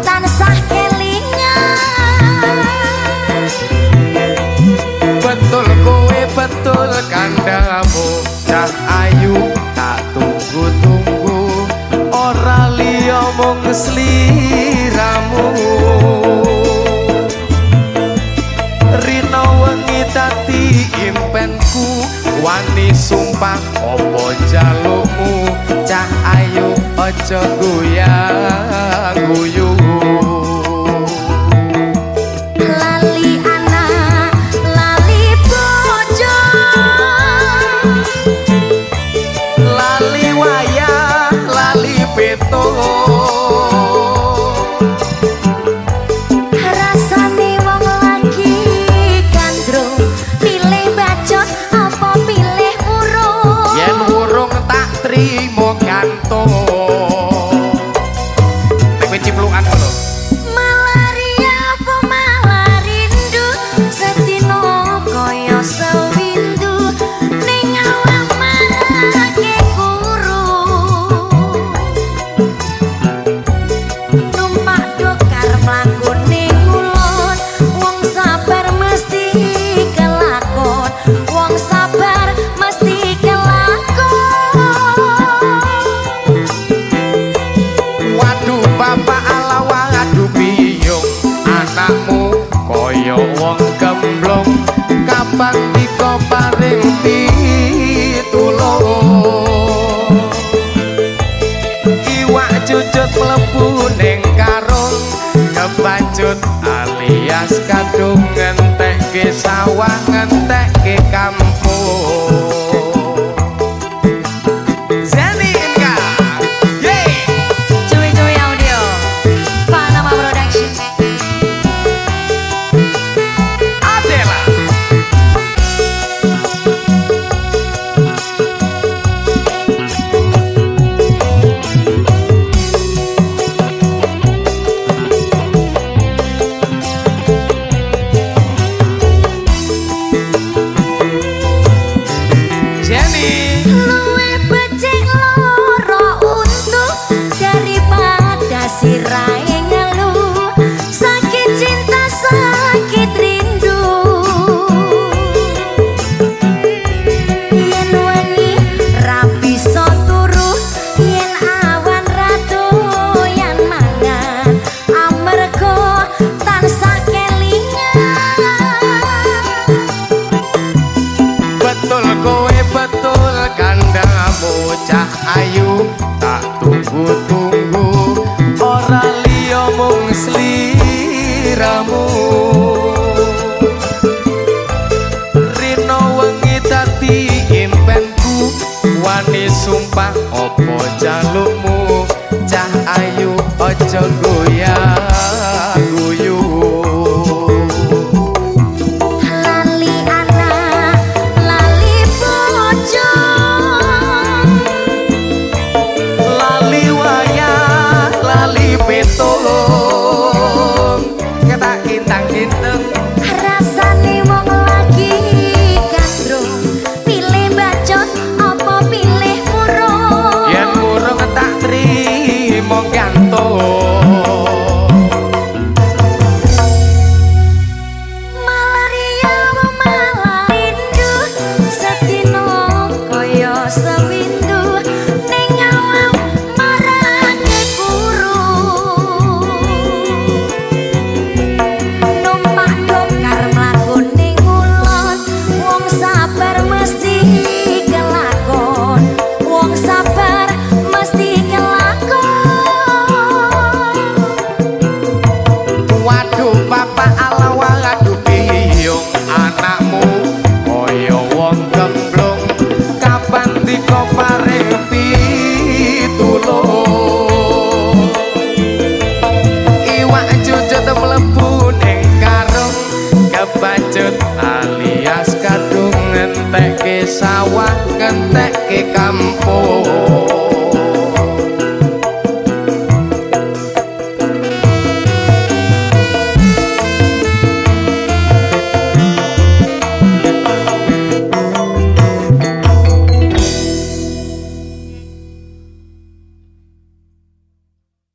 tansah kelingan betul kowe betul kandhamu cah ayu tak tunggu-tunggu. Ora liya mung sliramu. Wani sumpah opo jalukmu? aja goyang guyu lali bapak ala wadu biyo anakmu kaya wong gemblong. Kapan tiko paring pitulung iwak cucut mlebu ning karung kebancut alias kadung ngentek ke sawah ngentek ke kamar. me. sumpah opo sawah ngentek ke kampung.